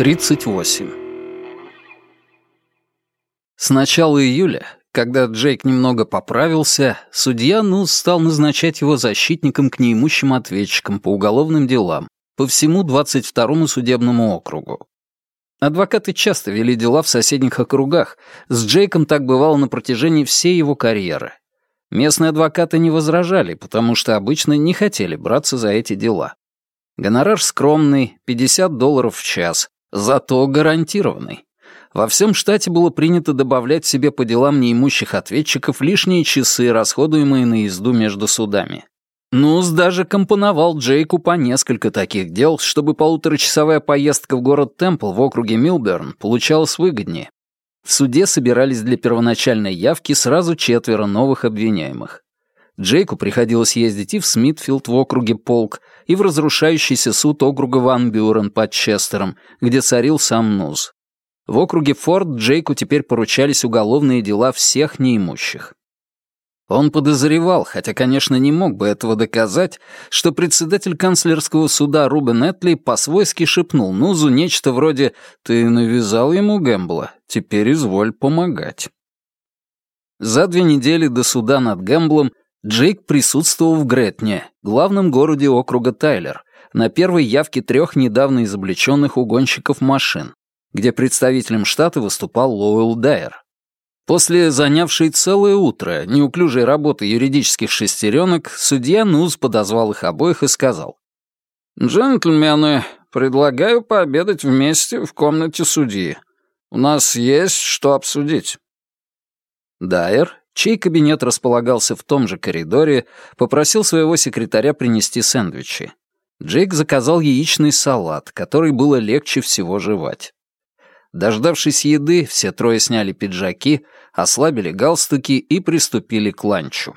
38. С начала июля, когда Джейк немного поправился, судья Нус стал назначать его защитником к неимущим ответчикам по уголовным делам по всему 22-му судебному округу. Адвокаты часто вели дела в соседних округах, с Джейком так бывало на протяжении всей его карьеры. Местные адвокаты не возражали, потому что обычно не хотели браться за эти дела. Гонорар скромный, 50 долларов в час, зато гарантированный. Во всем штате было принято добавлять себе по делам неимущих ответчиков лишние часы, расходуемые на езду между судами. Нус даже компоновал Джейку по несколько таких дел, чтобы полуторачасовая поездка в город Темпл в округе Милберн получалась выгоднее. В суде собирались для первоначальной явки сразу четверо новых обвиняемых. Джейку приходилось ездить и в Смитфилд в округе Полк, и в разрушающийся суд округа Ван Бюрен под Честером, где царил сам Нуз. В округе Форд Джейку теперь поручались уголовные дела всех неимущих. Он подозревал, хотя, конечно, не мог бы этого доказать, что председатель канцлерского суда Рубен Этли по-свойски шепнул Нузу нечто вроде «Ты навязал ему Гэмбла, теперь изволь помогать». За две недели до суда над Гэмблом Джейк присутствовал в Гретне, главном городе округа Тайлер, на первой явке трех недавно изобличенных угонщиков машин, где представителем штата выступал Лоуэлл Дайер. После занявшей целое утро неуклюжей работы юридических шестеренок, судья Нуз подозвал их обоих и сказал. «Джентльмены, предлагаю пообедать вместе в комнате судьи. У нас есть что обсудить». Дайер, чей кабинет располагался в том же коридоре, попросил своего секретаря принести сэндвичи. Джейк заказал яичный салат, который было легче всего жевать. Дождавшись еды, все трое сняли пиджаки, ослабили галстуки и приступили к ланчу.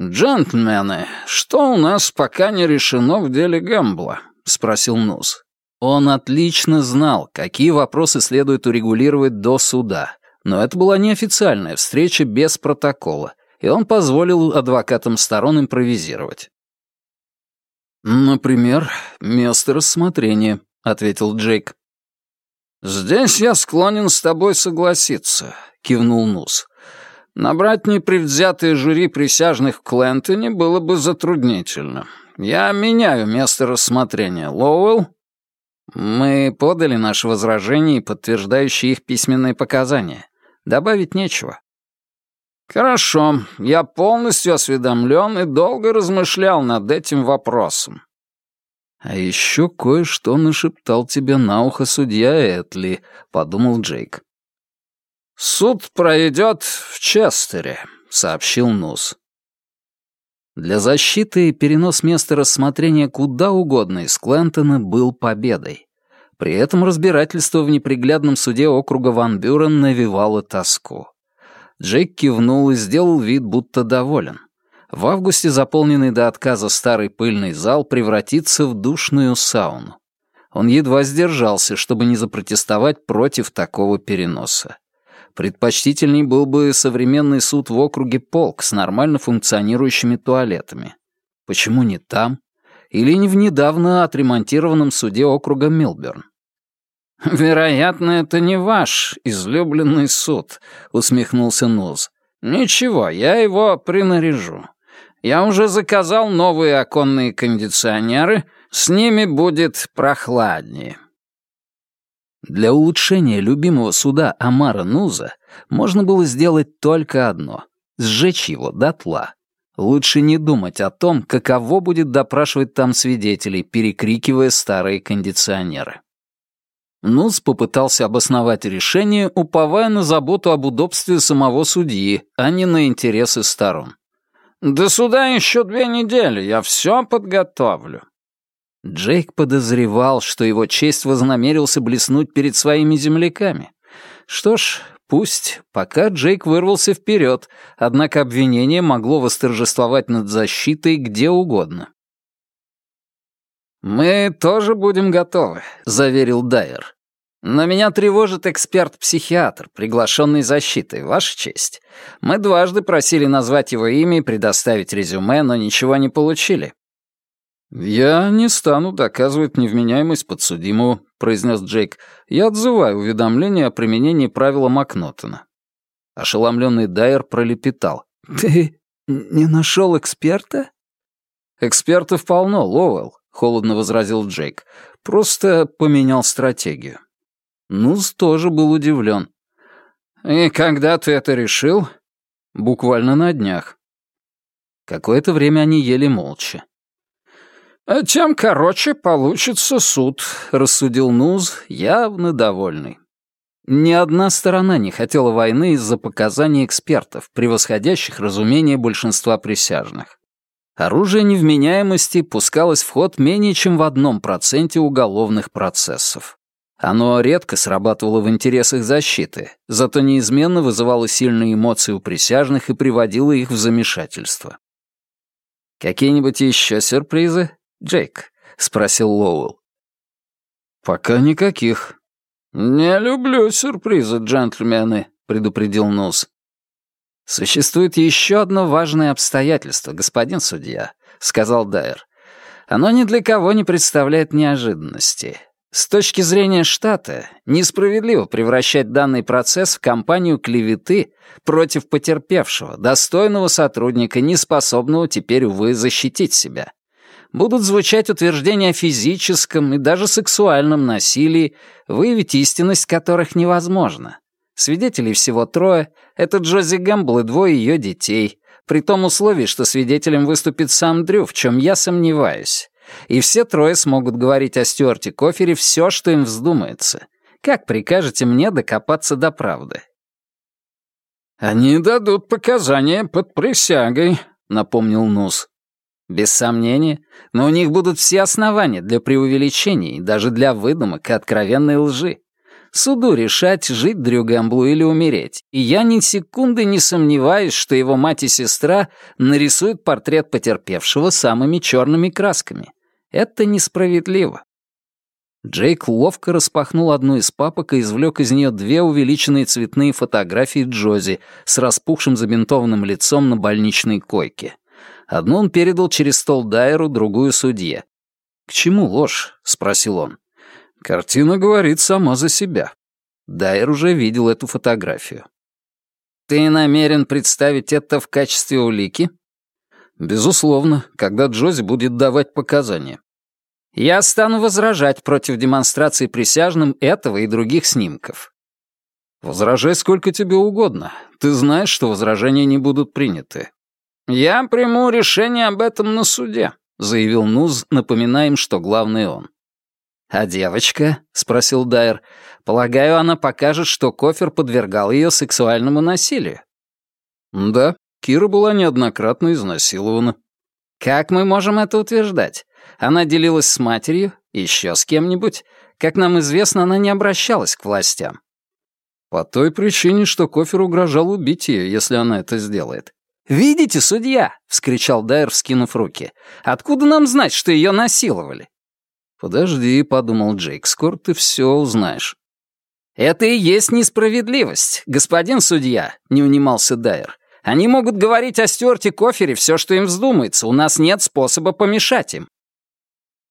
«Джентльмены, что у нас пока не решено в деле Гэмбла?» — спросил Нус. Он отлично знал, какие вопросы следует урегулировать до суда, но это была неофициальная встреча без протокола, и он позволил адвокатам сторон импровизировать. «Например, место рассмотрения», — ответил Джейк. «Здесь я склонен с тобой согласиться», — кивнул Нус. «Набрать непредвзятое жюри присяжных в Клентоне было бы затруднительно. Я меняю место рассмотрения. Лоуэлл?» «Мы подали наши возражения и подтверждающие их письменные показания. Добавить нечего». «Хорошо. Я полностью осведомлен и долго размышлял над этим вопросом. «А еще кое-что нашептал тебе на ухо судья Этли», — подумал Джейк. «Суд пройдет в Честере», — сообщил Нус. Для защиты перенос места рассмотрения куда угодно из Клентона был победой. При этом разбирательство в неприглядном суде округа Ван Бюрен навевало тоску. Джейк кивнул и сделал вид, будто доволен. В августе заполненный до отказа старый пыльный зал превратится в душную сауну. Он едва сдержался, чтобы не запротестовать против такого переноса. Предпочтительней был бы современный суд в округе Полк с нормально функционирующими туалетами. Почему не там? Или не в недавно отремонтированном суде округа Милберн? «Вероятно, это не ваш излюбленный суд», — усмехнулся Нуз. «Ничего, я его принаряжу. Я уже заказал новые оконные кондиционеры, с ними будет прохладнее. Для улучшения любимого суда Амара Нуза можно было сделать только одно — сжечь его дотла. Лучше не думать о том, каково будет допрашивать там свидетелей, перекрикивая старые кондиционеры. Нуз попытался обосновать решение, уповая на заботу об удобстве самого судьи, а не на интересы сторон. «До суда еще две недели, я все подготовлю». Джейк подозревал, что его честь вознамерился блеснуть перед своими земляками. Что ж, пусть, пока Джейк вырвался вперед, однако обвинение могло восторжествовать над защитой где угодно. «Мы тоже будем готовы», — заверил Дайер. Но меня тревожит эксперт-психиатр, приглашенный защитой, Ваша честь. Мы дважды просили назвать его имя и предоставить резюме, но ничего не получили». «Я не стану доказывать невменяемость подсудимого», — произнес Джейк, — «я отзываю уведомление о применении правила Макнотона». Ошеломленный Дайер пролепетал. «Ты не нашел эксперта?» «Экспертов полно, Лоуэлл», — холодно возразил Джейк. «Просто поменял стратегию». Нуз тоже был удивлен. «И когда ты это решил?» «Буквально на днях». Какое-то время они ели молча. «А «Тем короче получится суд», — рассудил Нуз, явно довольный. Ни одна сторона не хотела войны из-за показаний экспертов, превосходящих разумение большинства присяжных. Оружие невменяемости пускалось в ход менее чем в одном проценте уголовных процессов. Оно редко срабатывало в интересах защиты, зато неизменно вызывало сильные эмоции у присяжных и приводило их в замешательство. «Какие-нибудь еще сюрпризы?» Джейк?» — спросил Лоуэлл. «Пока никаких». «Не люблю сюрпризы, джентльмены», — предупредил Нус. «Существует еще одно важное обстоятельство, господин судья», — сказал Дайер. «Оно ни для кого не представляет неожиданности. С точки зрения штата, несправедливо превращать данный процесс в кампанию клеветы против потерпевшего, достойного сотрудника, неспособного теперь, увы, защитить себя будут звучать утверждения о физическом и даже сексуальном насилии, выявить истинность которых невозможно. Свидетелей всего трое — это Джози Гэмбл и двое ее детей, при том условии, что свидетелем выступит сам Дрю, в чем я сомневаюсь. И все трое смогут говорить о Стюарте Кофере все, что им вздумается. Как прикажете мне докопаться до правды? «Они дадут показания под присягой», — напомнил Нус. Без сомнения, но у них будут все основания для преувеличений, даже для выдумок и откровенной лжи. Суду решать, жить Дрю Гэмблу или умереть, и я ни секунды не сомневаюсь, что его мать и сестра нарисуют портрет потерпевшего самыми черными красками. Это несправедливо. Джейк ловко распахнул одну из папок и извлек из нее две увеличенные цветные фотографии Джози с распухшим забинтованным лицом на больничной койке. Одну он передал через стол Дайеру, другую — судье. «К чему ложь?» — спросил он. «Картина говорит сама за себя». Дайер уже видел эту фотографию. «Ты намерен представить это в качестве улики?» «Безусловно, когда Джози будет давать показания». «Я стану возражать против демонстрации присяжным этого и других снимков». «Возражай сколько тебе угодно. Ты знаешь, что возражения не будут приняты. «Я приму решение об этом на суде», — заявил Нуз, напоминая им, что главный он. «А девочка?» — спросил Дайер. «Полагаю, она покажет, что Кофер подвергал ее сексуальному насилию». «Да, Кира была неоднократно изнасилована». «Как мы можем это утверждать? Она делилась с матерью, еще с кем-нибудь. Как нам известно, она не обращалась к властям». «По той причине, что Кофер угрожал убить ее, если она это сделает. «Видите, судья!» — вскричал Дайер, вскинув руки. «Откуда нам знать, что ее насиловали?» «Подожди», — подумал Джейк, — «скоро ты все узнаешь». «Это и есть несправедливость, господин судья», — не унимался Дайер. «Они могут говорить о Стюарте Кофере все, что им вздумается. У нас нет способа помешать им».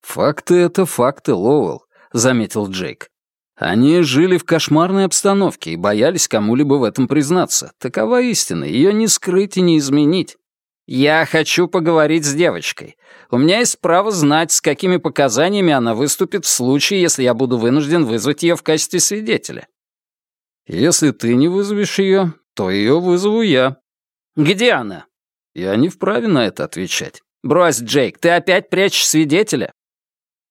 «Факты — это факты, Лоуэлл», — заметил Джейк. Они жили в кошмарной обстановке и боялись кому-либо в этом признаться. Такова истина, ее не скрыть и не изменить. «Я хочу поговорить с девочкой. У меня есть право знать, с какими показаниями она выступит в случае, если я буду вынужден вызвать ее в качестве свидетеля». «Если ты не вызовешь ее, то ее вызову я». «Где она?» «Я не вправе на это отвечать». «Брось, Джейк, ты опять прячешь свидетеля?»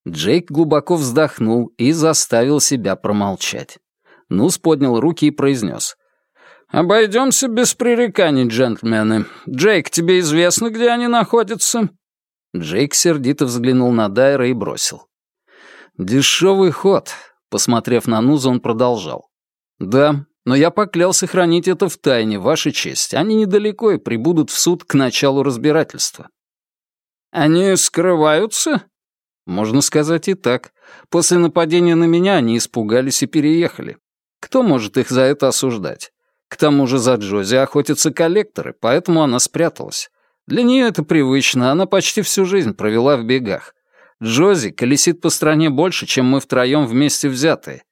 Джейк глубоко вздохнул и заставил себя промолчать. Нус поднял руки и произнес. «Обойдемся без пререканий, джентльмены. Джейк, тебе известно, где они находятся?» Джейк сердито взглянул на Дайра и бросил. «Дешевый ход», — посмотрев на Нуза, он продолжал. «Да, но я поклялся хранить это в тайне, ваша честь. Они недалеко и прибудут в суд к началу разбирательства». «Они скрываются?» Можно сказать и так. После нападения на меня они испугались и переехали. Кто может их за это осуждать? К тому же за Джози охотятся коллекторы, поэтому она спряталась. Для нее это привычно, она почти всю жизнь провела в бегах. Джози колесит по стране больше, чем мы втроем вместе взятые.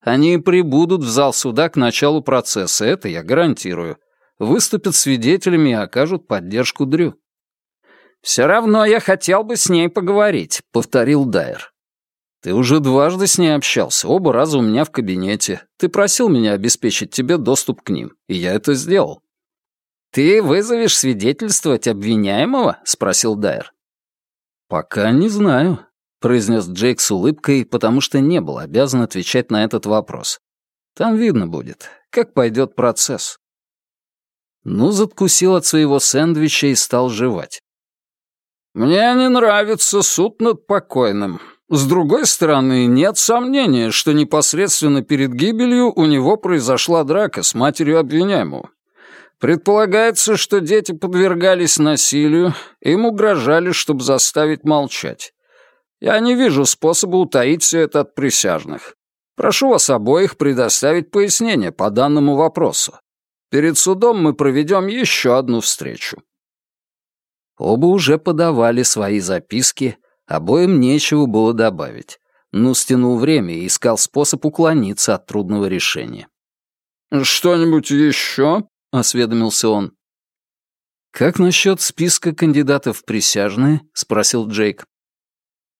Они прибудут в зал суда к началу процесса, это я гарантирую. Выступят свидетелями и окажут поддержку Дрю. «Все равно я хотел бы с ней поговорить», — повторил Дайер. «Ты уже дважды с ней общался, оба раза у меня в кабинете. Ты просил меня обеспечить тебе доступ к ним, и я это сделал». «Ты вызовешь свидетельствовать обвиняемого?» — спросил Дайер. «Пока не знаю», — произнес Джейк с улыбкой, потому что не был обязан отвечать на этот вопрос. «Там видно будет, как пойдет процесс». Ну, закусил от своего сэндвича и стал жевать. «Мне не нравится суд над покойным. С другой стороны, нет сомнения, что непосредственно перед гибелью у него произошла драка с матерью обвиняемого. Предполагается, что дети подвергались насилию, им угрожали, чтобы заставить молчать. Я не вижу способа утаить все это от присяжных. Прошу вас обоих предоставить пояснение по данному вопросу. Перед судом мы проведем еще одну встречу». Оба уже подавали свои записки, обоим нечего было добавить. Ну, стянул время и искал способ уклониться от трудного решения. «Что-нибудь еще?» — осведомился он. «Как насчет списка кандидатов в присяжные?» — спросил Джейк.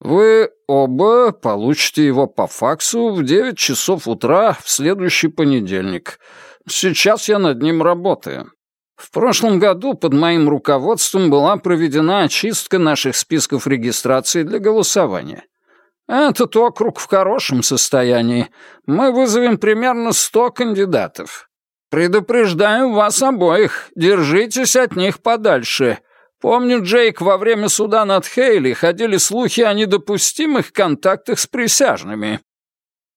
«Вы оба получите его по факсу в девять часов утра в следующий понедельник. Сейчас я над ним работаю. В прошлом году под моим руководством была проведена очистка наших списков регистрации для голосования. Этот округ в хорошем состоянии. Мы вызовем примерно сто кандидатов. Предупреждаю вас обоих, держитесь от них подальше. Помню, Джейк, во время суда над Хейли ходили слухи о недопустимых контактах с присяжными.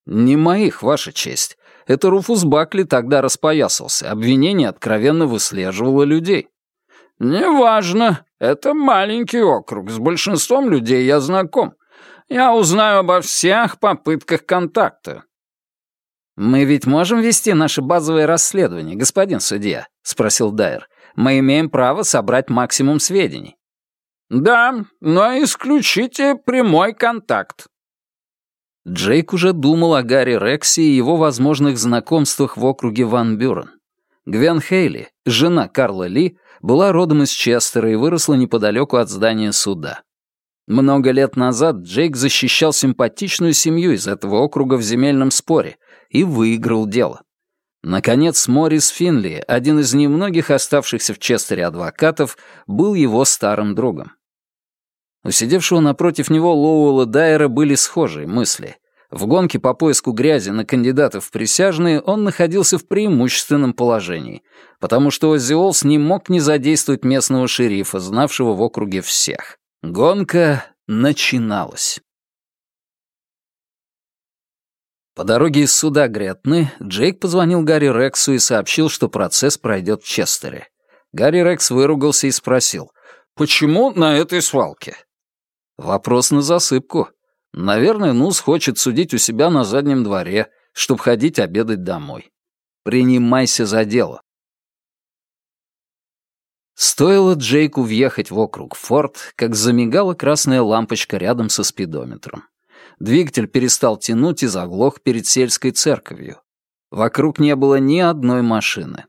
Не моих, ваша честь. Это Руфус Бакли тогда распоясался. Обвинение откровенно выслеживало людей. «Неважно. Это маленький округ. С большинством людей я знаком. Я узнаю обо всех попытках контакта. «Мы ведь можем вести наше базовое расследование, господин судья?» — спросил Дайер. «Мы имеем право собрать максимум сведений». «Да, но исключите прямой контакт». Джейк уже думал о Гарри Рексе и его возможных знакомствах в округе Ван Бюрен. Гвен Хейли, жена Карла Ли, была родом из Честера и выросла неподалеку от здания суда. Много лет назад Джейк защищал симпатичную семью из этого округа в земельном споре и выиграл дело. Наконец, Морис Финли, один из немногих оставшихся в Честере адвокатов, был его старым другом. У сидевшего напротив него Лоуэлла Дайера были схожие мысли. В гонке по поиску грязи на кандидатов в присяжные он находился в преимущественном положении, потому что Оззи Олс не мог не задействовать местного шерифа, знавшего в округе всех. Гонка начиналась. По дороге из суда Гретны Джейк позвонил Гарри Рексу и сообщил, что процесс пройдет в Честере. Гарри Рекс выругался и спросил, «Почему на этой свалке?» Вопрос на засыпку. Наверное, Нус хочет судить у себя на заднем дворе, чтобы ходить обедать домой. Принимайся за дело. Стоило Джейку въехать в округ Форд, как замигала красная лампочка рядом со спидометром. Двигатель перестал тянуть и заглох перед сельской церковью. Вокруг не было ни одной машины.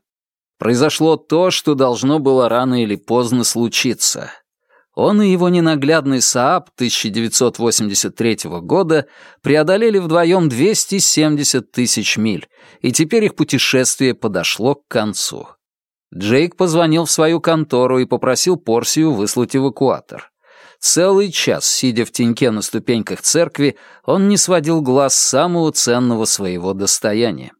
Произошло то, что должно было рано или поздно случиться. Он и его ненаглядный Saab 1983 года преодолели вдвоем 270 тысяч миль, и теперь их путешествие подошло к концу. Джейк позвонил в свою контору и попросил Порсию выслать эвакуатор. Целый час, сидя в теньке на ступеньках церкви, он не сводил глаз самого ценного своего достояния.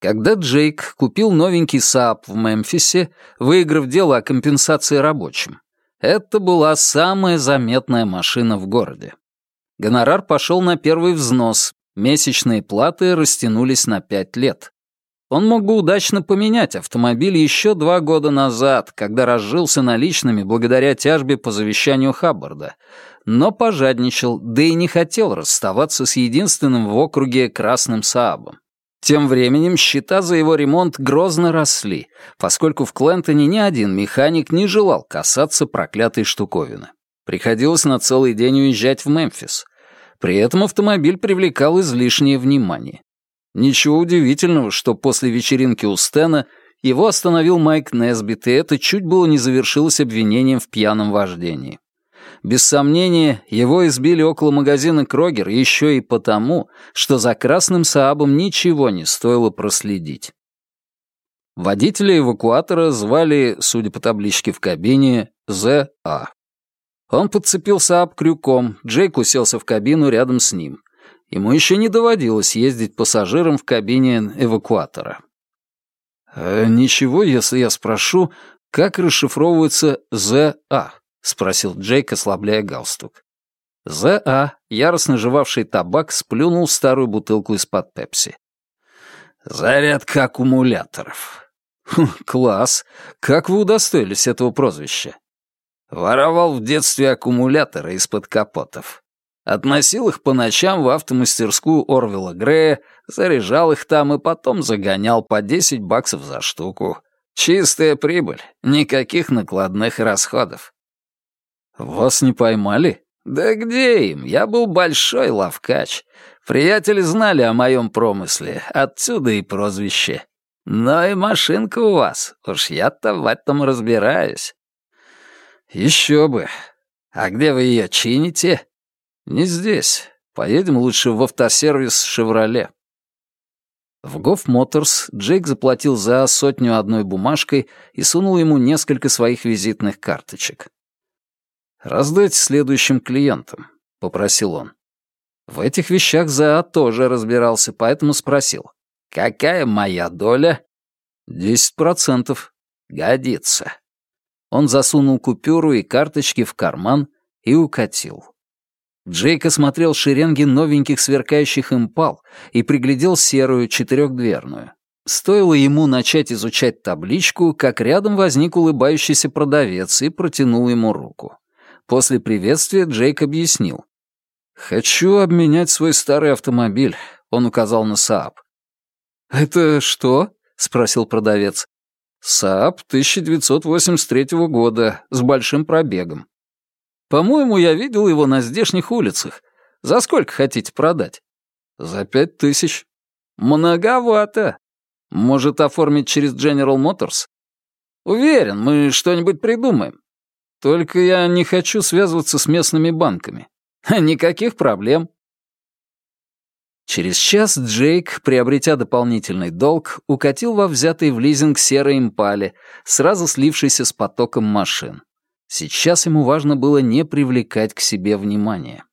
Когда Джейк купил новенький Saab в Мемфисе, выиграв дело о компенсации рабочим, это была самая заметная машина в городе. Гонорар пошел на первый взнос, месячные платы растянулись на пять лет. Он мог бы удачно поменять автомобиль еще два года назад, когда разжился наличными благодаря тяжбе по завещанию Хаббарда, но пожадничал, да и не хотел расставаться с единственным в округе красным Саабом. Тем временем счета за его ремонт грозно росли, поскольку в Клентоне ни один механик не желал касаться проклятой штуковины. Приходилось на целый день уезжать в Мемфис. При этом автомобиль привлекал излишнее внимание. Ничего удивительного, что после вечеринки у Стена его остановил Майк Несбит, и это чуть было не завершилось обвинением в пьяном вождении. Без сомнения, его избили около магазина Крогер еще и потому, что за красным Саабом ничего не стоило проследить. Водителя эвакуатора звали, судя по табличке в кабине, З.А. Он подцепил Сааб крюком, Джейк уселся в кабину рядом с ним. Ему еще не доводилось ездить пассажиром в кабине эвакуатора. «Э, «Ничего, если я спрошу, как расшифровывается З.А.?» — спросил Джейк, ослабляя галстук. З.А., яростно жевавший табак, сплюнул старую бутылку из-под пепси. «Зарядка аккумуляторов». Хм, «Класс! Как вы удостоились этого прозвища?» Воровал в детстве аккумуляторы из-под капотов. Относил их по ночам в автомастерскую Орвела Грея, заряжал их там и потом загонял по 10 баксов за штуку. Чистая прибыль, никаких накладных расходов. «Вас не поймали?» «Да где им? Я был большой ловкач. Приятели знали о моем промысле, отсюда и прозвище. Но и машинка у вас, уж я-то в этом разбираюсь». «Еще бы. А где вы ее чините?» «Не здесь. Поедем лучше в автосервис «Шевроле». В Гоф Моторс Джейк заплатил за сотню одной бумажкой и сунул ему несколько своих визитных карточек. «Раздайте следующим клиентам», — попросил он. В этих вещах ЗА тоже разбирался, поэтому спросил. «Какая моя доля?» «Десять процентов». «Годится». Он засунул купюру и карточки в карман и укатил. Джейк осмотрел шеренги новеньких сверкающих импал и приглядел серую четырехдверную. Стоило ему начать изучать табличку, как рядом возник улыбающийся продавец и протянул ему руку. После приветствия Джейк объяснил. «Хочу обменять свой старый автомобиль», — он указал на Saab. «Это что?» — спросил продавец. «Saab 1983 года, с большим пробегом. По-моему, я видел его на здешних улицах. За сколько хотите продать? За пять тысяч. Многовато. Может, оформить через General Motors? Уверен, мы что-нибудь придумаем. Только я не хочу связываться с местными банками. Никаких проблем. Через час Джейк, приобретя дополнительный долг, укатил во взятый в лизинг серой импале, сразу слившийся с потоком машин. Сейчас ему важно было не привлекать к себе внимания.